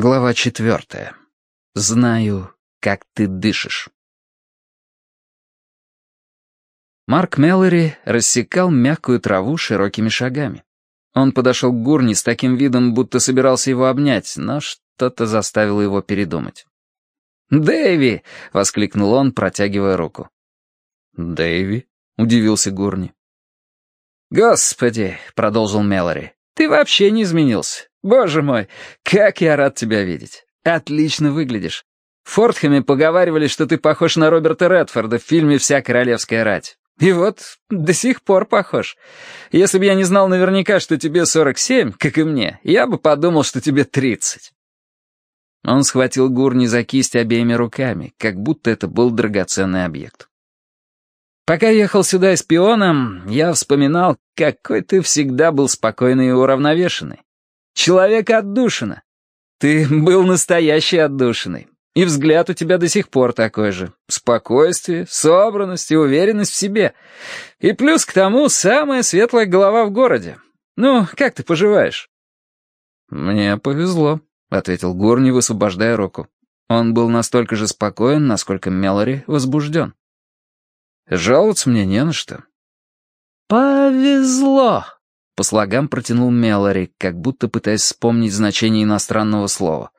Глава четвертая. Знаю, как ты дышишь. Марк Меллори рассекал мягкую траву широкими шагами. Он подошел к Гурни с таким видом, будто собирался его обнять, но что-то заставило его передумать. «Дэйви!» — воскликнул он, протягивая руку. «Дэйви?» — удивился Гурни. «Господи!» — продолжил Меллори. «Ты вообще не изменился. Боже мой, как я рад тебя видеть. Отлично выглядишь. В Фортхэме поговаривали, что ты похож на Роберта Редфорда в фильме «Вся королевская рать». И вот до сих пор похож. Если бы я не знал наверняка, что тебе 47, как и мне, я бы подумал, что тебе 30. Он схватил Гурни за кисть обеими руками, как будто это был драгоценный объект. Пока ехал сюда эспионом, я вспоминал, какой ты всегда был спокойный и уравновешенный. Человек отдушина. Ты был настоящий отдушиной. И взгляд у тебя до сих пор такой же. Спокойствие, собранность и уверенность в себе. И плюс к тому самая светлая голова в городе. Ну, как ты поживаешь?» «Мне повезло», — ответил Горни, высвобождая руку. Он был настолько же спокоен, насколько Мелори возбужден. «Жаловаться мне не на что». «Повезло», по слогам протянул Мелори, как будто пытаясь вспомнить значение иностранного слова.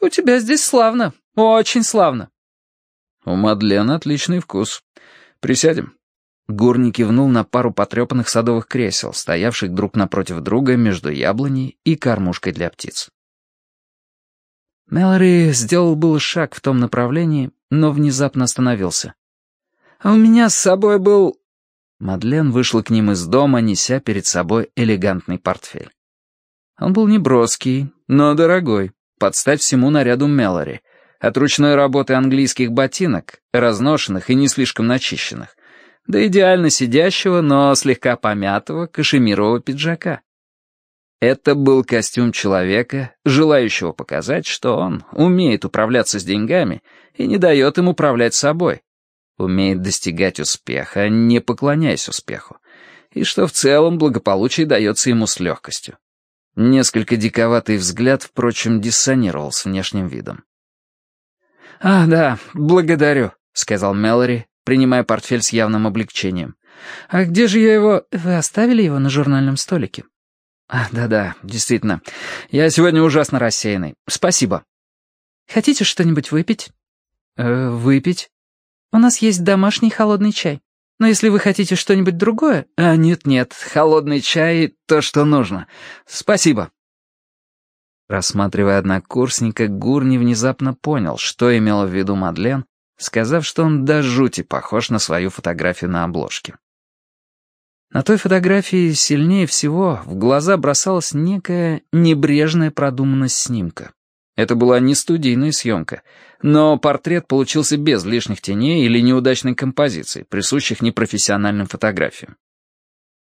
«У тебя здесь славно, очень славно». «У Мадлен отличный вкус. Присядем». Гурни кивнул на пару потрепанных садовых кресел, стоявших друг напротив друга между яблоней и кормушкой для птиц. Мелори сделал был шаг в том направлении, но внезапно остановился. «А у меня с собой был Мадлен вышла к ним из дома, неся перед собой элегантный портфель. Он был не броский, но дорогой, под стать всему наряду Мелори, от ручной работы английских ботинок, разношенных и не слишком начищенных, до идеально сидящего, но слегка помятого кашемирового пиджака. Это был костюм человека, желающего показать, что он умеет управляться с деньгами и не дает им управлять собой, умеет достигать успеха, не поклоняясь успеху, и что в целом благополучие дается ему с легкостью. Несколько диковатый взгляд, впрочем, диссонировал с внешним видом. «А, да, благодарю», — сказал Мэлори, принимая портфель с явным облегчением. «А где же я его...» «Вы оставили его на журнальном столике?» «А, да-да, действительно. Я сегодня ужасно рассеянный. Спасибо». «Хотите что-нибудь выпить?» «Э, «Выпить?» У нас есть домашний холодный чай. Но если вы хотите что-нибудь другое... А, нет-нет, холодный чай — то, что нужно. Спасибо. Рассматривая однокурсника, Гурни внезапно понял, что имела в виду Мадлен, сказав, что он до жути похож на свою фотографию на обложке. На той фотографии сильнее всего в глаза бросалась некая небрежная продуманность снимка. Это была не студийная съемка, но портрет получился без лишних теней или неудачной композиции, присущих непрофессиональным фотографиям.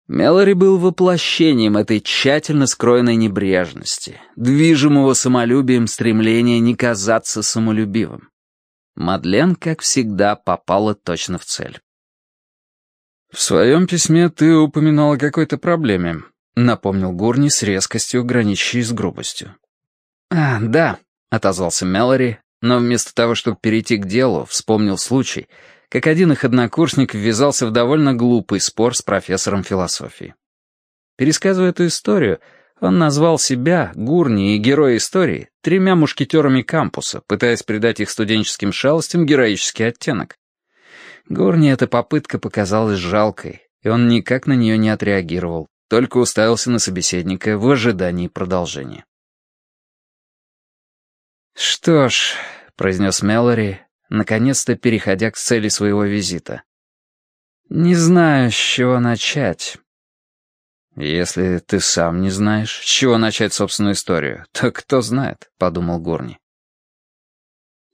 Мелори был воплощением этой тщательно скроенной небрежности, движимого самолюбием стремления не казаться самолюбивым. Мадлен, как всегда, попала точно в цель. «В своем письме ты упоминал о какой-то проблеме», — напомнил Гурни с резкостью, граничащей с грубостью. «А, да», — отозвался Мэлори, но вместо того, чтобы перейти к делу, вспомнил случай, как один их однокурсник ввязался в довольно глупый спор с профессором философии. Пересказывая эту историю, он назвал себя, Гурни и героя истории, тремя мушкетерами кампуса, пытаясь придать их студенческим шалостям героический оттенок. Гурни эта попытка показалась жалкой, и он никак на нее не отреагировал, только уставился на собеседника в ожидании продолжения. «Что ж», — произнес Мелори, наконец-то переходя к цели своего визита. «Не знаю, с чего начать». «Если ты сам не знаешь, с чего начать собственную историю, то кто знает», — подумал Горни.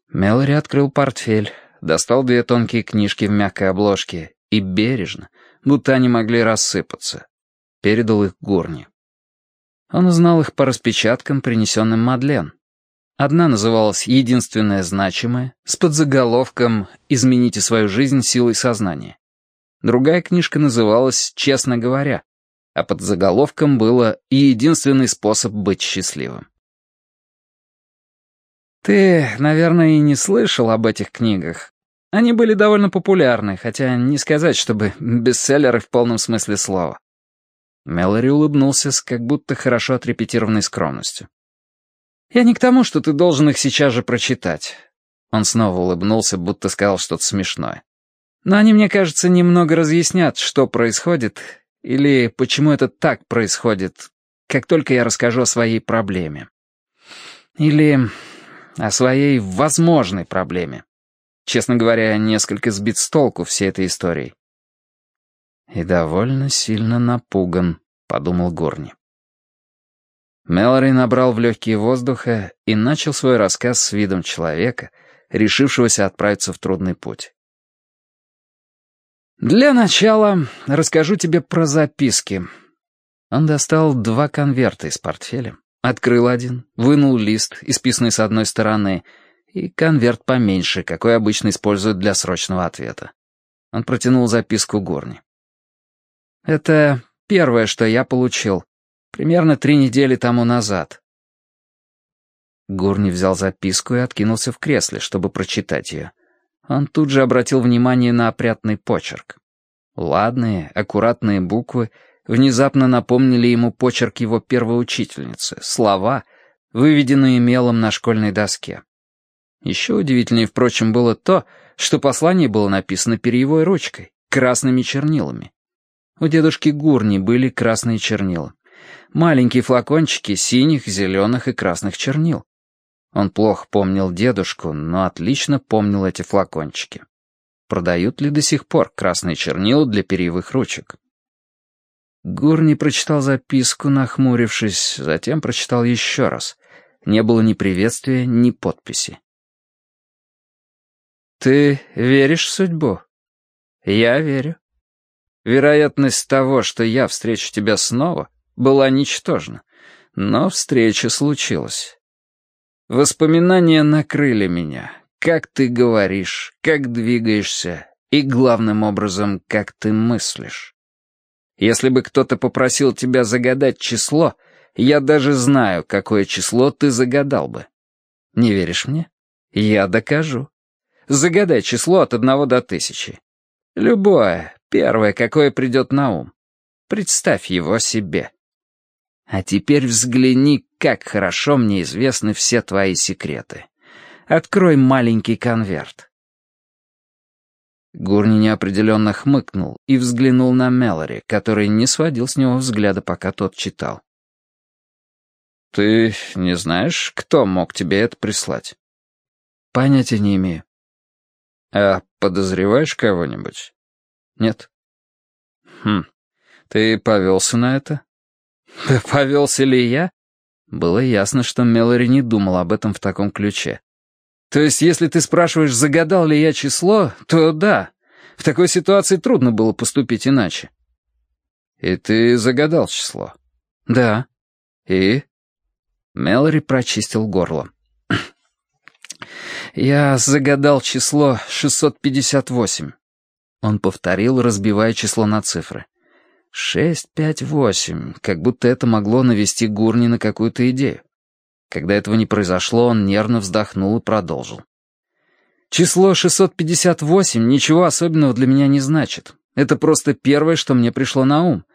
Мелори открыл портфель, достал две тонкие книжки в мягкой обложке и бережно, будто они могли рассыпаться, передал их Горни. Он узнал их по распечаткам, принесенным Мадлен. Одна называлась «Единственное значимое» с подзаголовком «Измените свою жизнь силой сознания». Другая книжка называлась «Честно говоря», а под заголовком было «Единственный способ быть счастливым». Ты, наверное, и не слышал об этих книгах. Они были довольно популярны, хотя не сказать, чтобы бестселлеры в полном смысле слова. Мэлори улыбнулся с как будто хорошо отрепетированной скромностью. «Я не к тому, что ты должен их сейчас же прочитать». Он снова улыбнулся, будто сказал что-то смешное. «Но они, мне кажется, немного разъяснят, что происходит, или почему это так происходит, как только я расскажу о своей проблеме. Или о своей возможной проблеме. Честно говоря, несколько сбит с толку всей этой историей. «И довольно сильно напуган», — подумал Горни. Мэлори набрал в легкие воздуха и начал свой рассказ с видом человека, решившегося отправиться в трудный путь. «Для начала расскажу тебе про записки». Он достал два конверта из портфеля, открыл один, вынул лист, исписанный с одной стороны, и конверт поменьше, какой обычно используют для срочного ответа. Он протянул записку Горни. «Это первое, что я получил. Примерно три недели тому назад». Гурни взял записку и откинулся в кресле, чтобы прочитать ее. Он тут же обратил внимание на опрятный почерк. Ладные, аккуратные буквы внезапно напомнили ему почерк его первой учительницы, слова, выведенные мелом на школьной доске. Еще удивительнее, впрочем, было то, что послание было написано перьевой ручкой, красными чернилами. У дедушки Гурни были красные чернила. Маленькие флакончики синих, зеленых и красных чернил. Он плохо помнил дедушку, но отлично помнил эти флакончики. Продают ли до сих пор красные чернила для перьевых ручек? Гурни прочитал записку, нахмурившись, затем прочитал еще раз. Не было ни приветствия, ни подписи. «Ты веришь в судьбу?» «Я верю. Вероятность того, что я встречу тебя снова, была ничтожна, но встреча случилась. Воспоминания накрыли меня, как ты говоришь, как двигаешься и, главным образом, как ты мыслишь. Если бы кто-то попросил тебя загадать число, я даже знаю, какое число ты загадал бы. Не веришь мне? Я докажу. Загадай число от одного до тысячи. Любое, первое, какое придет на ум. Представь его себе. А теперь взгляни, как хорошо мне известны все твои секреты. Открой маленький конверт. Гурни неопределенно хмыкнул и взглянул на Мелори, который не сводил с него взгляда, пока тот читал. «Ты не знаешь, кто мог тебе это прислать?» «Понятия не имею». «А подозреваешь кого-нибудь?» «Нет». «Хм, ты повелся на это?» «Да повелся ли я?» Было ясно, что Мелори не думал об этом в таком ключе. «То есть, если ты спрашиваешь, загадал ли я число, то да. В такой ситуации трудно было поступить иначе». «И ты загадал число?» «Да». «И?» Мелори прочистил горло. «Я загадал число 658». Он повторил, разбивая число на цифры. «Шесть, пять, восемь», как будто это могло навести Гурни на какую-то идею. Когда этого не произошло, он нервно вздохнул и продолжил. «Число 658 ничего особенного для меня не значит. Это просто первое, что мне пришло на ум.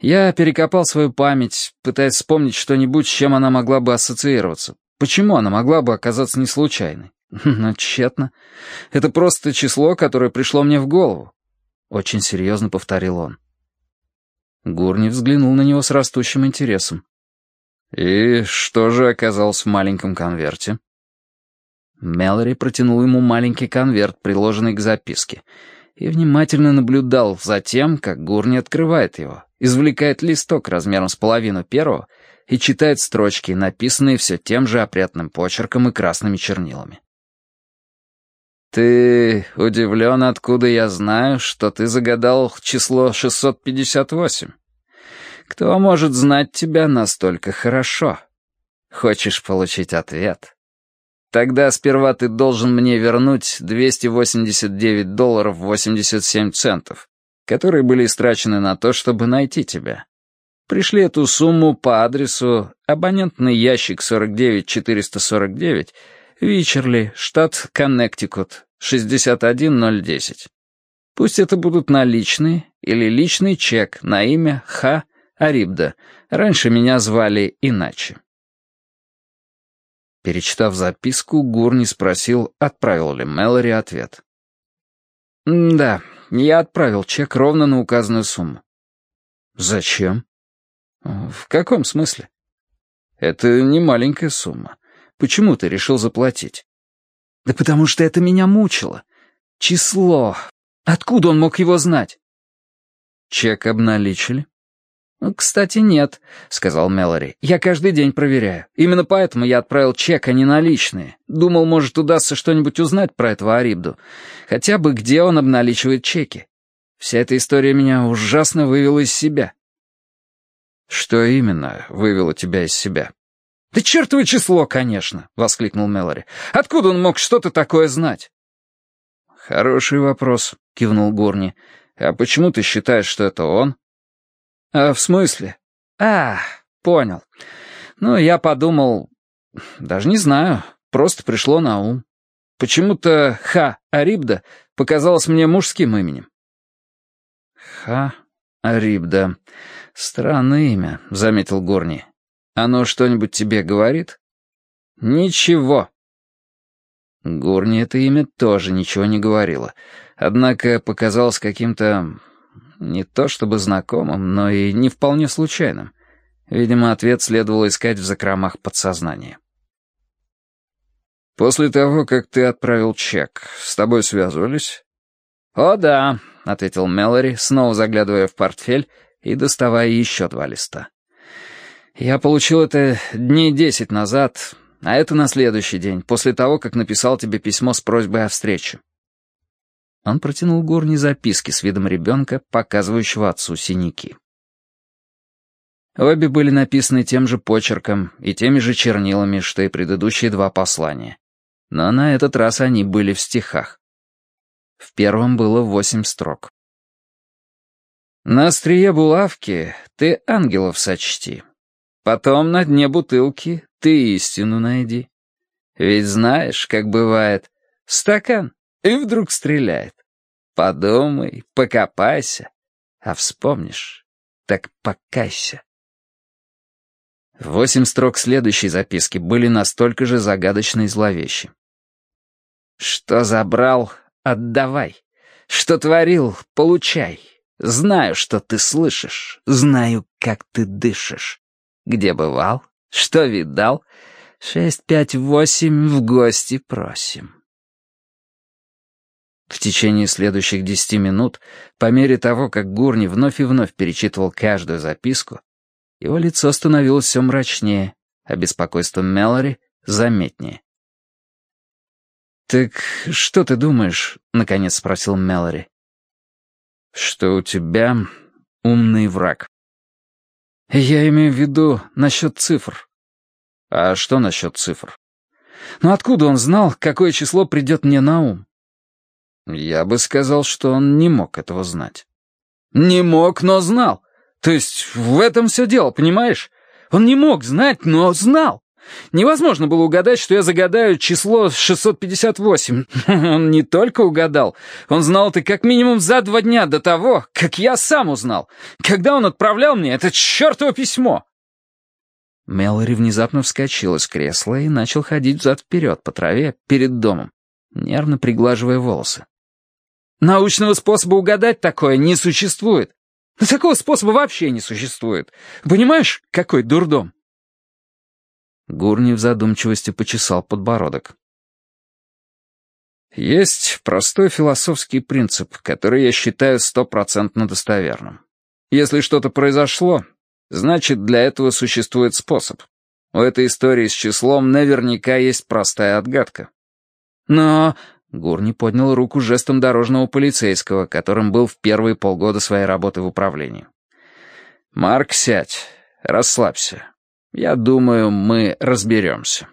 Я перекопал свою память, пытаясь вспомнить что-нибудь, с чем она могла бы ассоциироваться. Почему она могла бы оказаться не случайной? Но тщетно. Это просто число, которое пришло мне в голову. Очень серьезно повторил он. Гурни взглянул на него с растущим интересом. «И что же оказалось в маленьком конверте?» Мэлори протянул ему маленький конверт, приложенный к записке, и внимательно наблюдал за тем, как Гурни открывает его, извлекает листок размером с половину первого и читает строчки, написанные все тем же опрятным почерком и красными чернилами. «Ты удивлен, откуда я знаю, что ты загадал число 658?» Кто может знать тебя настолько хорошо? Хочешь получить ответ? Тогда сперва ты должен мне вернуть 289 долларов 87 центов, которые были истрачены на то, чтобы найти тебя. Пришли эту сумму по адресу абонентный ящик 49449, Вичерли, штат Коннектикут, 61010. Пусть это будут наличные или личный чек на имя Х. Арибда. Раньше меня звали иначе. Перечитав записку, Гурни спросил, отправил ли Мэлори ответ. «Да, я отправил чек ровно на указанную сумму». «Зачем?» «В каком смысле?» «Это не маленькая сумма. Почему ты решил заплатить?» «Да потому что это меня мучило. Число. Откуда он мог его знать?» «Чек обналичили?» «Ну, «Кстати, нет», — сказал Мэлори. «Я каждый день проверяю. Именно поэтому я отправил чек, а не наличные. Думал, может, удастся что-нибудь узнать про этого Арибду. Хотя бы где он обналичивает чеки. Вся эта история меня ужасно вывела из себя». «Что именно вывело тебя из себя?» «Да чертово число, конечно!» — воскликнул Мэлори. «Откуда он мог что-то такое знать?» «Хороший вопрос», — кивнул Гурни. «А почему ты считаешь, что это он?» «А, в смысле?» «А, понял. Ну, я подумал... Даже не знаю, просто пришло на ум. Почему-то Ха Арибда показалось мне мужским именем». «Ха Арибда. Странное имя», — заметил Горни. «Оно что-нибудь тебе говорит?» «Ничего». Горни это имя тоже ничего не говорило, однако показалось каким-то не то чтобы знакомым, но и не вполне случайным. Видимо, ответ следовало искать в закромах подсознания. «После того, как ты отправил чек, с тобой связывались?» «О, да», — ответил Мэлори, снова заглядывая в портфель и доставая еще два листа. «Я получил это дней десять назад, а это на следующий день, после того, как написал тебе письмо с просьбой о встрече. Он протянул Горни записки с видом ребенка, показывающего отцу синяки. Обе были написаны тем же почерком и теми же чернилами, что и предыдущие два послания. Но на этот раз они были в стихах. В первом было восемь строк. «На острие булавки ты ангелов сочти. Потом на дне бутылки ты истину найди. Ведь знаешь, как бывает, стакан и вдруг стреляет. Подумай, покопайся, а вспомнишь, так покайся. Восемь строк следующей записки были настолько же загадочны и зловещи. «Что забрал, отдавай. Что творил, получай. Знаю, что ты слышишь, знаю, как ты дышишь. Где бывал, что видал, шесть, пять, восемь в гости просим». В течение следующих десяти минут, по мере того, как Гурни вновь и вновь перечитывал каждую записку, его лицо становилось все мрачнее, а беспокойство Мэлори заметнее. «Так что ты думаешь?» — наконец спросил Мэлори. «Что у тебя умный враг». «Я имею в виду насчет цифр». «А что насчет цифр?» «Ну откуда он знал, какое число придет мне на ум?» Я бы сказал, что он не мог этого знать. Не мог, но знал. То есть в этом все дело, понимаешь? Он не мог знать, но знал. Невозможно было угадать, что я загадаю число 658. Он не только угадал, он знал это как минимум за два дня до того, как я сам узнал, когда он отправлял мне это чертово письмо. Мэлори внезапно вскочил из кресла и начал ходить взад-вперед по траве перед домом, нервно приглаживая волосы. Научного способа угадать такое не существует. Такого способа вообще не существует. Понимаешь, какой дурдом?» Гурни в задумчивости почесал подбородок. «Есть простой философский принцип, который я считаю стопроцентно достоверным. Если что-то произошло, значит, для этого существует способ. У этой истории с числом наверняка есть простая отгадка. Но Гурни поднял руку жестом дорожного полицейского, которым был в первые полгода своей работы в управлении. «Марк, сядь. Расслабься. Я думаю, мы разберемся».